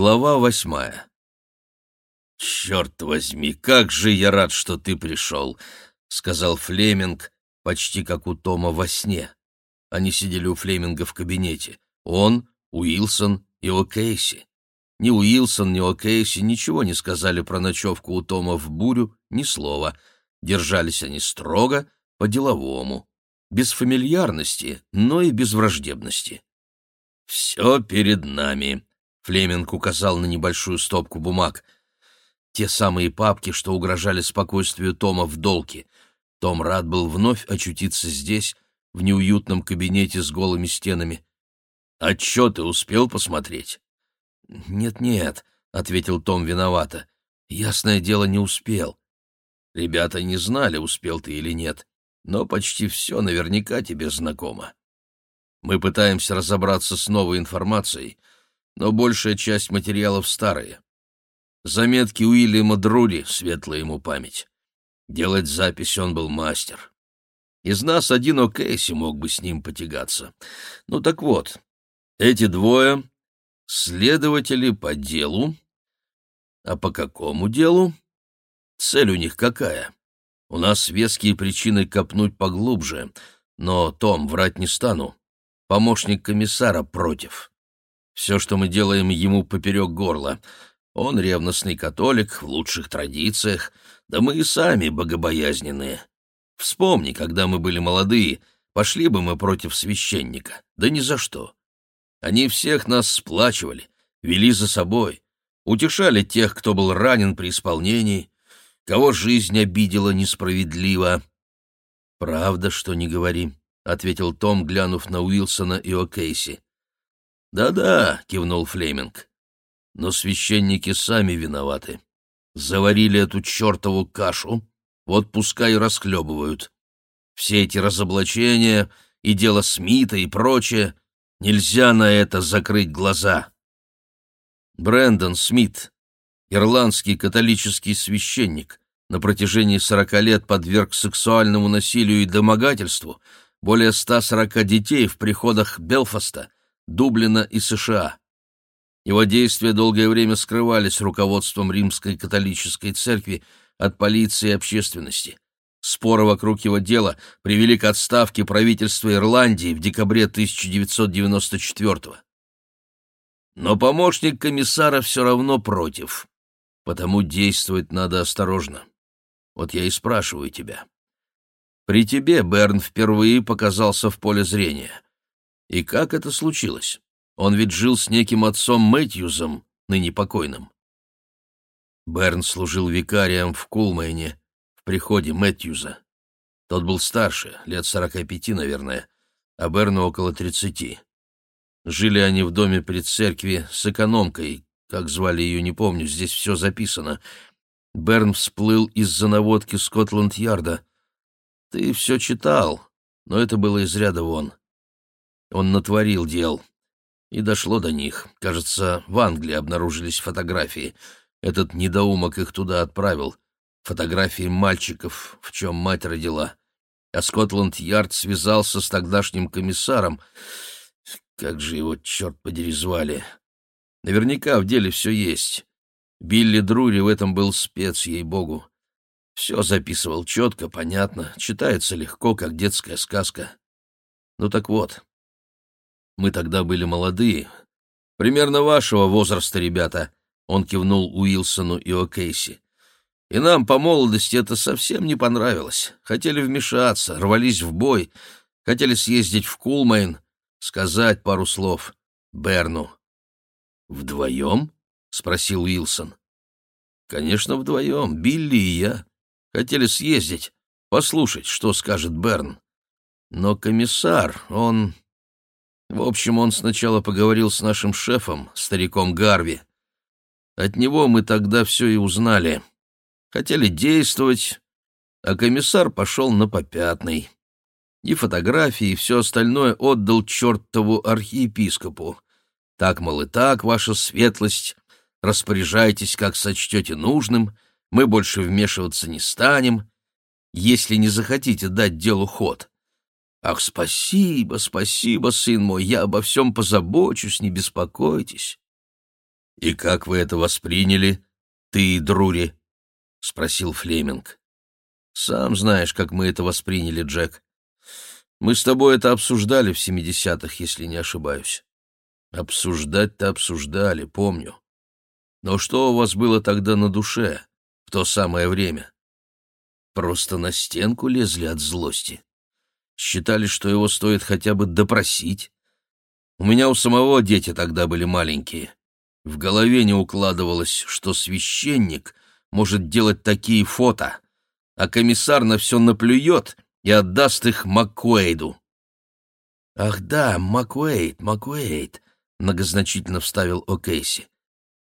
Глава восьмая. «Черт возьми, как же я рад, что ты пришел!» — сказал Флеминг, почти как у Тома во сне. Они сидели у Флеминга в кабинете. Он, Уилсон и О'Кейси. Ни Уилсон, ни О'Кейси ничего не сказали про ночевку у Тома в бурю, ни слова. Держались они строго, по-деловому. Без фамильярности, но и без враждебности. «Все перед нами», Флеминг указал на небольшую стопку бумаг. Те самые папки, что угрожали спокойствию Тома в долке. Том рад был вновь очутиться здесь, в неуютном кабинете с голыми стенами. «Отчеты успел посмотреть?» «Нет-нет», — ответил Том виновато. «Ясное дело, не успел. Ребята не знали, успел ты или нет, но почти все наверняка тебе знакомо. Мы пытаемся разобраться с новой информацией, но большая часть материалов старые. Заметки Уильяма Друри, светлая ему память. Делать запись он был мастер. Из нас один О'Кейси мог бы с ним потягаться. Ну так вот, эти двое — следователи по делу. А по какому делу? Цель у них какая? У нас веские причины копнуть поглубже, но, Том, врать не стану. Помощник комиссара против. Все, что мы делаем ему поперек горла. Он ревностный католик, в лучших традициях, да мы и сами богобоязненные. Вспомни, когда мы были молодые, пошли бы мы против священника, да ни за что. Они всех нас сплачивали, вели за собой, утешали тех, кто был ранен при исполнении, кого жизнь обидела несправедливо. «Правда, что не говори», — ответил Том, глянув на Уилсона и О'Кейси. «Да-да», — кивнул Флеминг. «Но священники сами виноваты. Заварили эту чертову кашу, вот пускай расхлебывают. Все эти разоблачения и дело Смита и прочее, нельзя на это закрыть глаза». Брэндон Смит, ирландский католический священник, на протяжении сорока лет подверг сексуальному насилию и домогательству более 140 детей в приходах Белфаста — Дублина и США. Его действия долгое время скрывались руководством Римской католической церкви от полиции и общественности. Споры вокруг его дела привели к отставке правительства Ирландии в декабре 1994 -го. Но помощник комиссара все равно против, потому действовать надо осторожно. Вот я и спрашиваю тебя. При тебе Берн впервые показался в поле зрения. И как это случилось? Он ведь жил с неким отцом Мэтьюзом, ныне покойным. Берн служил викарием в Кулмейне, в приходе Мэтьюза. Тот был старше, лет сорока пяти, наверное, а Берну около тридцати. Жили они в доме при церкви с экономкой, как звали ее, не помню, здесь все записано. Берн всплыл из-за наводки Скотланд-Ярда. Ты все читал, но это было из ряда вон. Он натворил дел. И дошло до них. Кажется, в Англии обнаружились фотографии. Этот недоумок их туда отправил. Фотографии мальчиков, в чем мать родила. А Скотланд-Ярд связался с тогдашним комиссаром. Как же его, черт подери, звали. Наверняка в деле все есть. Билли Друри в этом был спец, ей-богу. Все записывал четко, понятно, читается легко, как детская сказка. Ну так вот, мы тогда были молодые. Примерно вашего возраста, ребята. Он кивнул Уилсону и О'Кейси. И нам по молодости это совсем не понравилось. Хотели вмешаться, рвались в бой, хотели съездить в Кулмайн, сказать пару слов Берну. «Вдвоем?» — спросил Уилсон. «Конечно, вдвоем, Билли и я. Хотели съездить, послушать, что скажет Берн. Но комиссар, он в общем, он сначала поговорил с нашим шефом, стариком Гарви. От него мы тогда все и узнали. Хотели действовать, а комиссар пошел на попятный. И фотографии, и все остальное отдал чертову архиепископу. Так, мол, и так, ваша светлость, распоряжайтесь, как сочтете нужным, мы больше вмешиваться не станем, если не захотите дать делу ход. «Ах, спасибо, спасибо, сын мой, я обо всем позабочусь, не беспокойтесь». «И как вы это восприняли, ты и Друри?» — спросил Флеминг. «Сам знаешь, как мы это восприняли, Джек. Мы с тобой это обсуждали в семидесятых, если не ошибаюсь. Обсуждать-то обсуждали, помню. Но что у вас было тогда на душе, в то самое время? Просто на стенку лезли от злости. Считали, что его стоит хотя бы допросить. У меня у самого дети тогда были маленькие. В голове не укладывалось, что священник может делать такие фото, а комиссар на все наплюет и отдаст их Маккуэйду. «Ах да, Маккуэйд, Маккуэйд», — многозначительно вставил О'Кейси.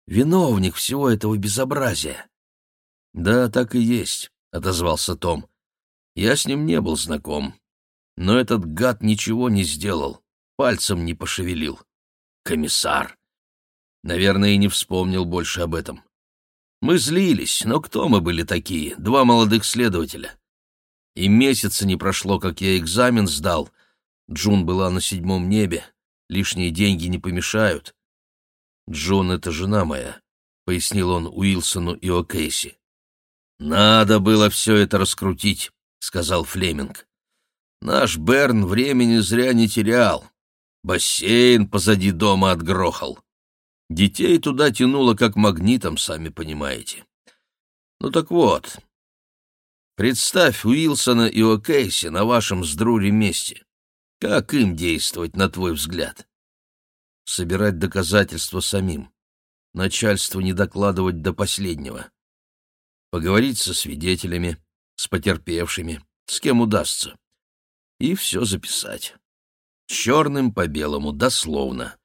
«Виновник всего этого безобразия». «Да, так и есть», — отозвался Том. «Я с ним не был знаком, но этот гад ничего не сделал, пальцем не пошевелил. Комиссар. Наверное, и не вспомнил больше об этом. Мы злились, но кто мы были такие, два молодых следователя? И месяца не прошло, как я экзамен сдал. Джун была на седьмом небе, лишние деньги не помешают. «Джун — это жена моя», — пояснил он Уилсону и О'Кейси. «Надо было все это раскрутить», — сказал Флеминг. «Наш Берн времени зря не терял. Бассейн позади дома отгрохал. Детей туда тянуло как магнитом, сами понимаете. Ну так вот, представь Уилсона и О'Кейси на вашем с Друри месте. Как им действовать, на твой взгляд? Собирать доказательства самим. Начальству не докладывать до последнего. Поговорить со свидетелями, с потерпевшими, с кем удастся. И все записать. Черным по белому, дословно.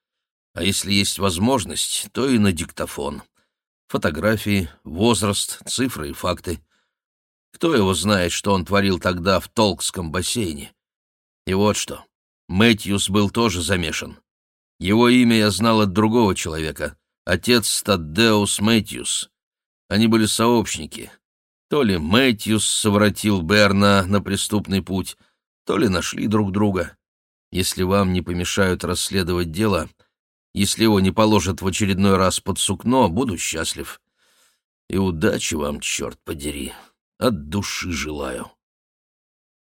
А если есть возможность, то и на диктофон. Фотографии, возраст, цифры и факты. Кто его знает, что он творил тогда в Толкском бассейне? И вот что. Мэтьюс был тоже замешан. Его имя я знал от другого человека. Отец Таддеус Мэтьюс. Они были сообщники. То ли Мэтьюс совратил Берна на преступный путь, то ли нашли друг друга. Если вам не помешают расследовать дело, если его не положат в очередной раз под сукно, буду счастлив. И удачи вам, черт подери. От души желаю.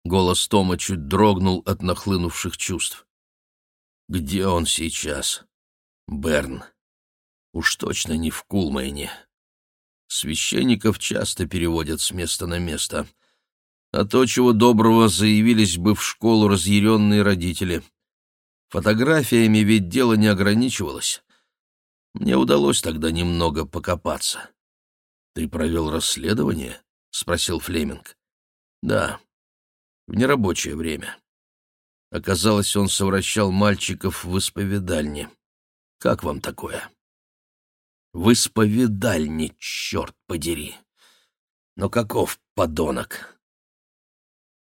Голос Тома чуть дрогнул от нахлынувших чувств. Где он сейчас? Берн. Уж точно не в Кулмейне. Священников часто переводят с места на место. А то, чего доброго, заявились бы в школу разъяренные родители. Фотографиями ведь дело не ограничивалось. Мне удалось тогда немного покопаться. «Ты провел расследование?» — спросил Флеминг. «Да, в нерабочее время. Оказалось, он совращал мальчиков в исповедальне. Как вам такое?» «В исповедальне, черт подери! Но каков подонок!»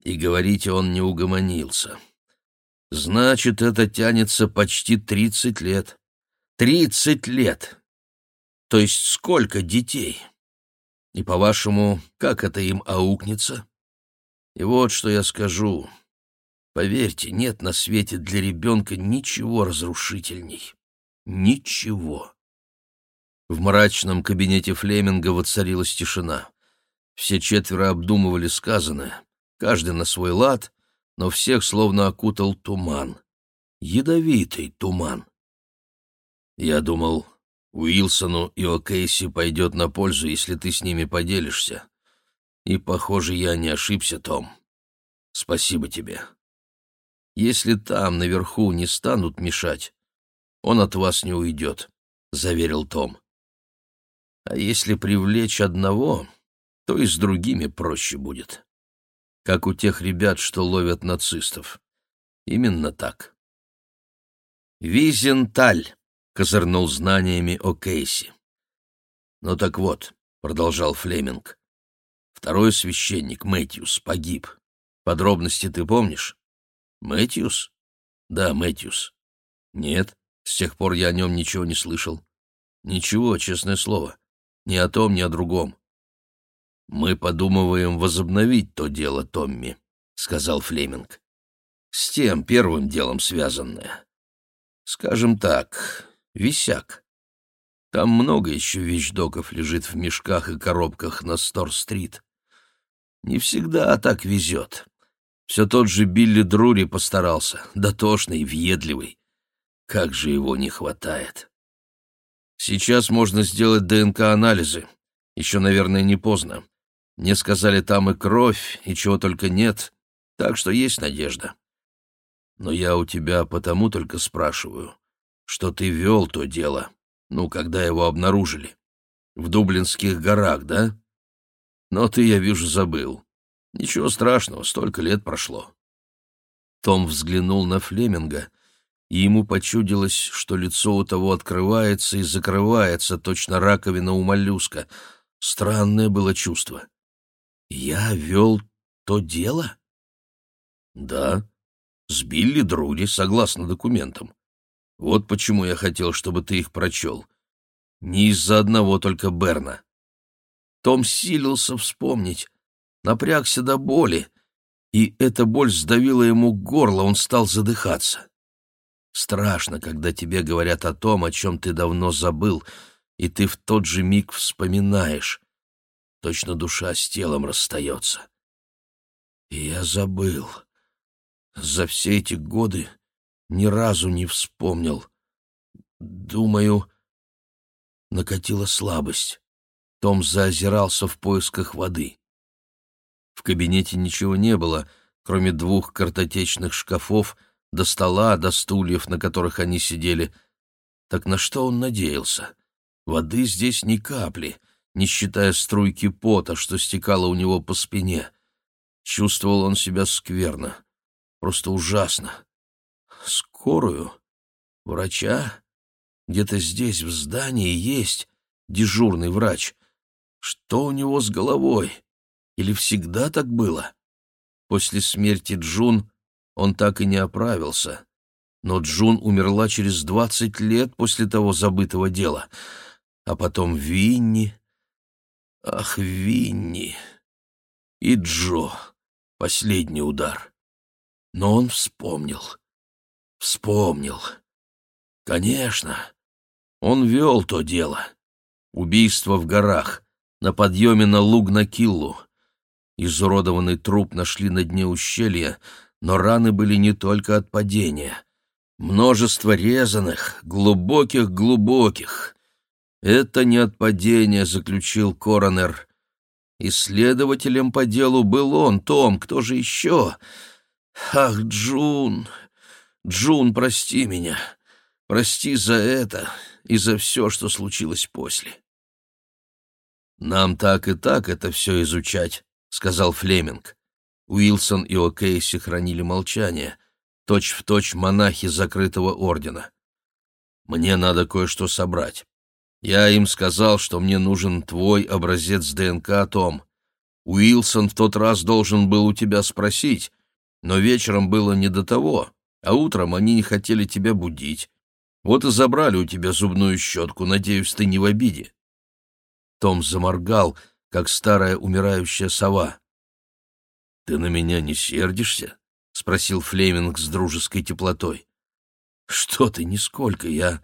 И говорите, он не угомонился. Значит, это тянется почти тридцать лет. Тридцать лет! То есть сколько детей? И, по-вашему, как это им аукнется? И вот что я скажу. Поверьте, нет на свете для ребенка ничего разрушительней. Ничего. В мрачном кабинете Флеминга воцарилась тишина. Все четверо обдумывали сказанное, каждый на свой лад, но всех словно окутал туман. Ядовитый туман. Я думал, Уилсону и О'Кейси пойдет на пользу, если ты с ними поделишься. И, похоже, я не ошибся, Том. Спасибо тебе. Если там, наверху, не станут мешать, он от вас не уйдет, — заверил Том. А если привлечь одного, то и с другими проще будет как у тех ребят, что ловят нацистов. Именно так. «Визенталь», — козырнул знаниями о Кейси. «Ну так вот», — продолжал Флеминг, — «второй священник, Мэтьюс, погиб. Подробности ты помнишь?» «Мэтьюс?» «Да, Мэтьюс». «Нет, с тех пор я о нем ничего не слышал». «Ничего, честное слово. Ни о том, ни о другом. «Мы подумываем возобновить то дело, Томми», — сказал Флеминг. «С тем первым делом связанное. Скажем так, висяк. Там много еще вещдоков лежит в мешках и коробках на Стор-стрит. Не всегда так везет. Все тот же Билли Друри постарался, дотошный, въедливый. Как же его не хватает. Сейчас можно сделать ДНК-анализы. Еще, наверное, не поздно. Мне сказали, там и кровь, и чего только нет, так что есть надежда. Но я у тебя потому только спрашиваю, что ты вел то дело, ну, когда его обнаружили. В Дублинских горах, да? Но ты, я вижу, забыл. Ничего страшного, столько лет прошло. Том взглянул на Флеминга, и ему почудилось, что лицо у того открывается и закрывается, точно раковина у моллюска. Странное было чувство. «Я вел то дело?» «Да, с Билли Друри, согласно документам. Вот почему я хотел, чтобы ты их прочел. Не из-за одного только Берна». Том силился вспомнить, напрягся до боли, и эта боль сдавила ему горло, он стал задыхаться. Страшно, когда тебе говорят о том, о чем ты давно забыл, и ты в тот же миг вспоминаешь. Точно душа с телом расстается. И я забыл. За все эти годы ни разу не вспомнил. Думаю, накатила слабость. Том заозирался в поисках воды. В кабинете ничего не было, кроме двух картотечных шкафов, до стола, до стульев, на которых они сидели. Так на что он надеялся? Воды здесь ни капли, не считая струйки пота, что стекало у него по спине. Чувствовал он себя скверно, просто ужасно. Скорую? Врача? Где-то здесь, в здании, есть дежурный врач. Что у него с головой? Или всегда так было? После смерти Джун он так и не оправился. Но Джун умерла через двадцать лет после того забытого дела. А потом Винни. Ах, Винни. И Джо. Последний удар. Но он вспомнил. Вспомнил. Конечно. Он вел то дело. Убийство в горах, на подъеме на луг на Киллу. Изуродованный труп нашли на дне ущелья, но раны были не только от падения. Множество резаных, глубоких-глубоких. Это не от падения, заключил коронер. Исследователем по делу был он, Том, кто же еще? Ах, Джун, Джун, прости меня. Прости за это и за все, что случилось после. «Нам так и так это все изучать», — сказал Флеминг. Уилсон и О'Кейси хранили молчание, точь-в-точь точь монахи закрытого ордена. «Мне надо кое-что собрать. Я им сказал, что мне нужен твой образец ДНК, Том. Уилсон в тот раз должен был у тебя спросить, но вечером было не до того, а утром они не хотели тебя будить. Вот и забрали у тебя зубную щетку, надеюсь, ты не в обиде». Том заморгал, как старая умирающая сова. «Ты на меня не сердишься?» — спросил Флеминг с дружеской теплотой. «Что ты, нисколько, я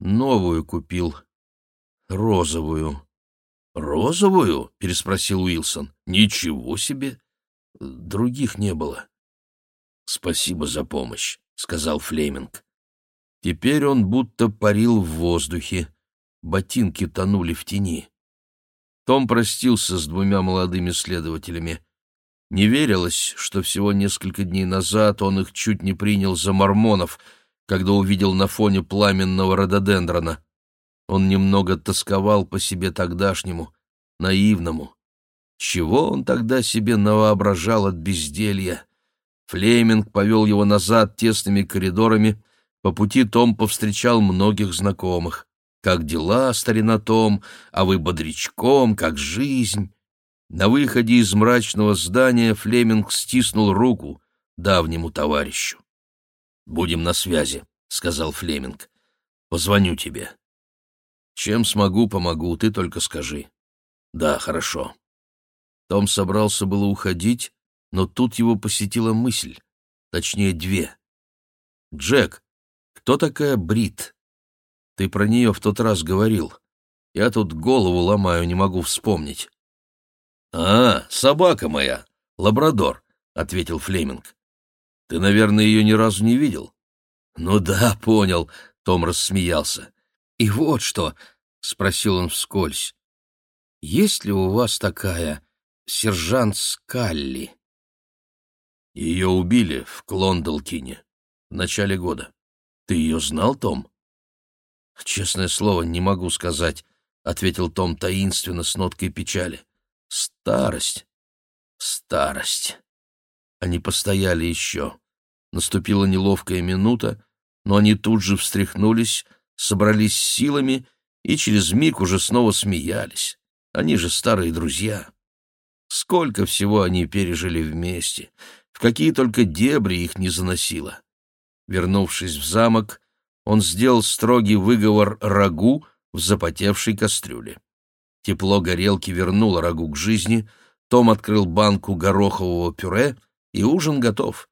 новую купил. Розовую». «Розовую?» — переспросил Уилсон. «Ничего себе! Других не было». «Спасибо за помощь», — сказал Флеминг. Теперь он будто парил в воздухе. Ботинки тонули в тени. Том простился с двумя молодыми следователями. Не верилось, что всего несколько дней назад он их чуть не принял за мормонов, когда увидел на фоне пламенного рододендрона. Он немного тосковал по себе тогдашнему, наивному. Чего он тогда себе навоображал от безделья? Флеминг повел его назад тесными коридорами, по пути Том повстречал многих знакомых. «Как дела, старина Том? А вы бодрячком? Как жизнь?» На выходе из мрачного здания Флеминг стиснул руку давнему товарищу. «Будем на связи», — сказал Флеминг. «Позвоню тебе». «Чем смогу, помогу, ты только скажи». «Да, хорошо». Том собрался было уходить, но тут его посетила мысль, точнее две. «Джек, кто такая Брит? Ты про нее в тот раз говорил. Я тут голову ломаю, не могу вспомнить». «А, собака моя, лабрадор», — ответил Флеминг. «Ты, наверное, ее ни разу не видел?» «Ну да, понял», — Том рассмеялся. «И вот что», — спросил он вскользь, — «есть ли у вас такая сержант Скалли?» Ее убили в Клондалкине в начале года. Ты ее знал, Том? Честное слово, не могу сказать, ответил Том таинственно с ноткой печали. Старость, старость. Они постояли еще. Наступила неловкая минута, но они тут же встряхнулись, собрались силами и через миг уже снова смеялись. Они же старые друзья. Сколько всего они пережили вместе, в какие только дебри их не заносило. Вернувшись в замок, он сделал строгий выговор рагу в запотевшей кастрюле. Тепло горелки вернуло рагу к жизни, Том открыл банку горохового пюре, и ужин готов.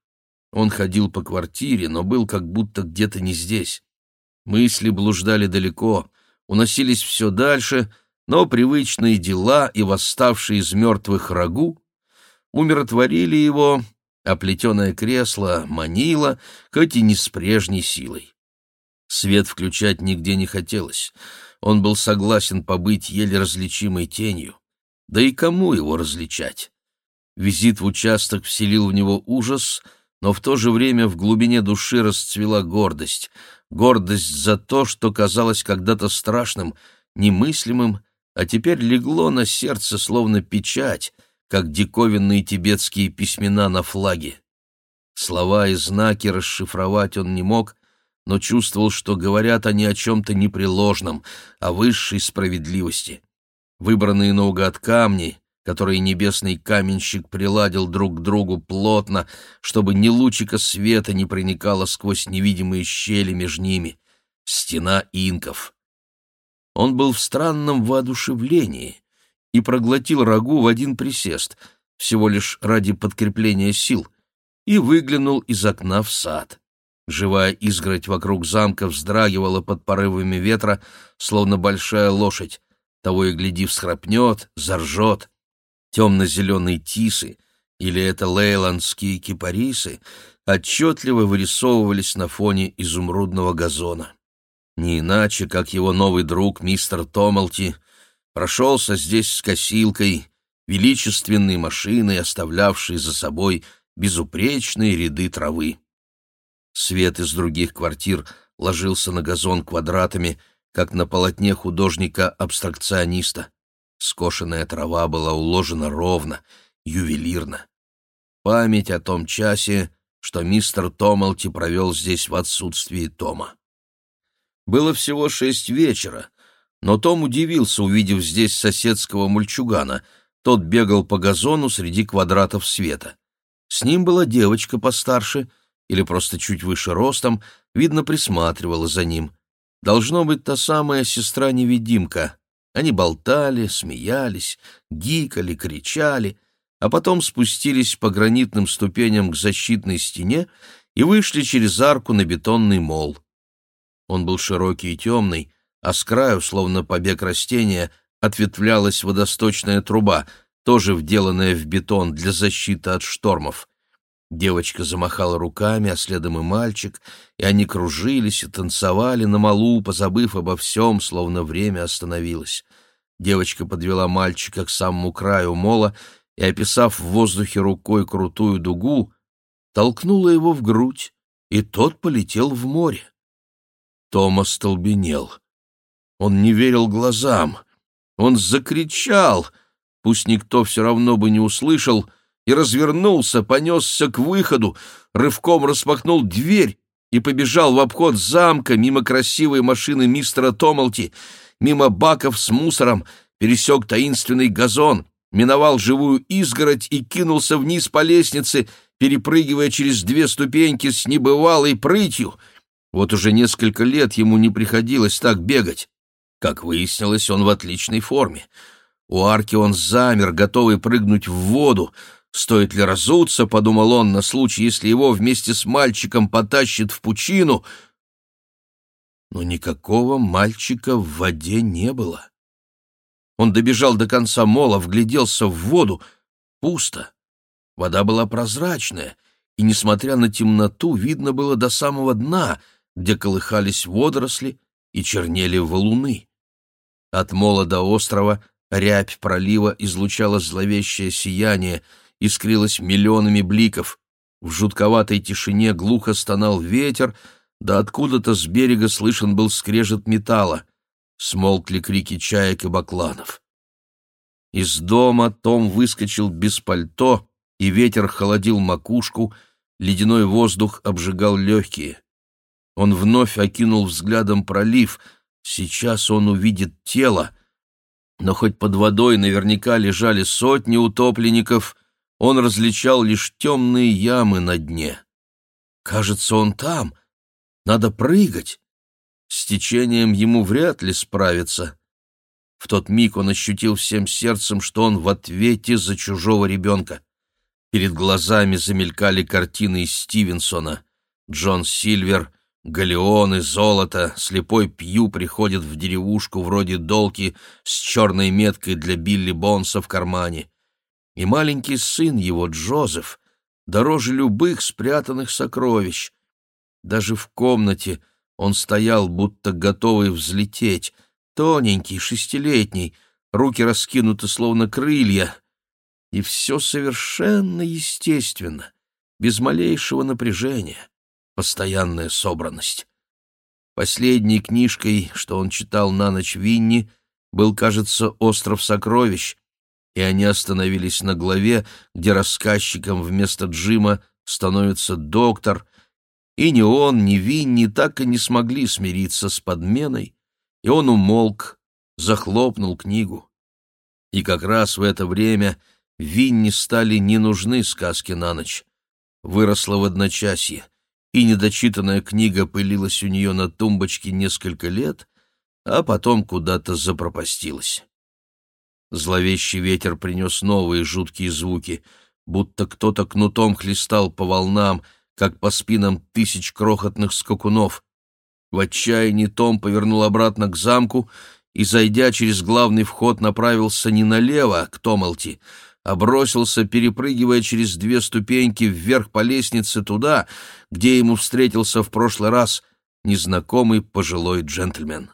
Он ходил по квартире, но был как будто где-то не здесь. Мысли блуждали далеко, уносились все дальше, но привычные дела и восставшие из мертвых рагу умиротворили его а плетеное кресло манило, хоть и не с прежней силой. Свет включать нигде не хотелось. Он был согласен побыть еле различимой тенью. Да и кому его различать? Визит в участок вселил в него ужас, но в то же время в глубине души расцвела гордость. Гордость за то, что казалось когда-то страшным, немыслимым, а теперь легло на сердце словно печать — как диковинные тибетские письмена на флаге. Слова и знаки расшифровать он не мог, но чувствовал, что говорят они о чем-то непреложном, о высшей справедливости. Выбранные наугад камни, которые небесный каменщик приладил друг к другу плотно, чтобы ни лучика света не проникало сквозь невидимые щели между ними. Стена инков. Он был в странном воодушевлении, и проглотил рагу в один присест, всего лишь ради подкрепления сил, и выглянул из окна в сад. Живая изгородь вокруг замка вздрагивала под порывами ветра, словно большая лошадь. Того и гляди всхрапнет, заржет. Темно-зеленые тисы, или это лейландские кипарисы, отчетливо вырисовывались на фоне изумрудного газона. Не иначе, как его новый друг мистер Томалти — прошелся здесь с косилкой, величественной машиной, оставлявшей за собой безупречные ряды травы. Свет из других квартир ложился на газон квадратами, как на полотне художника-абстракциониста. Скошенная трава была уложена ровно, ювелирно. Память о том часе, что мистер Томалти провел здесь в отсутствии Тома. Было всего шесть вечера, но Том удивился, увидев здесь соседского мульчугана. Тот бегал по газону среди квадратов света. С ним была девочка постарше, или просто чуть выше ростом, видно, присматривала за ним. Должно быть та самая сестра-невидимка. Они болтали, смеялись, гикали, кричали, а потом спустились по гранитным ступеням к защитной стене и вышли через арку на бетонный мол. Он был широкий и темный, а с краю, словно побег растения, ответвлялась водосточная труба, тоже вделанная в бетон для защиты от штормов. Девочка замахала руками, а следом и мальчик, и они кружились и танцевали на малу, позабыв обо всем, словно время остановилось. Девочка подвела мальчика к самому краю мола и, описав в воздухе рукой крутую дугу, толкнула его в грудь, и тот полетел в море. Том остолбенел. Он не верил глазам. Он закричал, пусть никто все равно бы не услышал, и развернулся, понесся к выходу, рывком распахнул дверь и побежал в обход замка мимо красивой машины мистера Томалти, мимо баков с мусором, пересек таинственный газон, миновал живую изгородь и кинулся вниз по лестнице, перепрыгивая через две ступеньки с небывалой прытью. Вот уже несколько лет ему не приходилось так бегать. Как выяснилось, он в отличной форме. У арки он замер, готовый прыгнуть в воду. Стоит ли разуться, подумал он, на случай, если его вместе с мальчиком потащит в пучину. Но никакого мальчика в воде не было. Он добежал до конца мола, вгляделся в воду. Пусто. Вода была прозрачная, и, несмотря на темноту, видно было до самого дна, где колыхались водоросли и чернели валуны. От мола до острова рябь пролива излучала зловещее сияние, искрилась миллионами бликов. В жутковатой тишине глухо стонал ветер, да откуда-то с берега слышен был скрежет металла. Смолкли крики чаек и бакланов. Из дома Том выскочил без пальто, и ветер холодил макушку, ледяной воздух обжигал легкие. Он вновь окинул взглядом пролив. Сейчас он увидит тело. Но хоть под водой наверняка лежали сотни утопленников, он различал лишь темные ямы на дне. Кажется, он там. Надо прыгать. С течением ему вряд ли справиться. В тот миг он ощутил всем сердцем, что он в ответе за чужого ребенка. Перед глазами замелькали картины из Стивенсона. Джон Сильвер, галеоны, золото, слепой Пью приходит в деревушку вроде Долки с черной меткой для Билли Бонса в кармане и маленький сын его, Джозеф, дороже любых спрятанных сокровищ. Даже в комнате он стоял, будто готовый взлететь, тоненький, шестилетний, руки раскинуты, словно крылья. И все совершенно естественно, без малейшего напряжения, постоянная собранность. Последней книжкой, что он читал на ночь Винни, был, кажется, «Остров сокровищ», и они остановились на главе, где рассказчиком вместо Джима становится доктор, и ни он, ни Винни так и не смогли смириться с подменой, и он умолк, захлопнул книгу. И как раз в это время Винни стали не нужны сказки на ночь. Выросла в одночасье, и недочитанная книга пылилась у нее на тумбочке несколько лет, а потом куда-то запропастилась. Зловещий ветер принес новые жуткие звуки, будто кто-то кнутом хлестал по волнам, как по спинам тысяч крохотных скакунов. В отчаянии Том повернул обратно к замку и, зайдя через главный вход, направился не налево, к Томалти, а бросился, перепрыгивая через две ступеньки вверх по лестнице туда, где ему встретился в прошлый раз незнакомый пожилой джентльмен.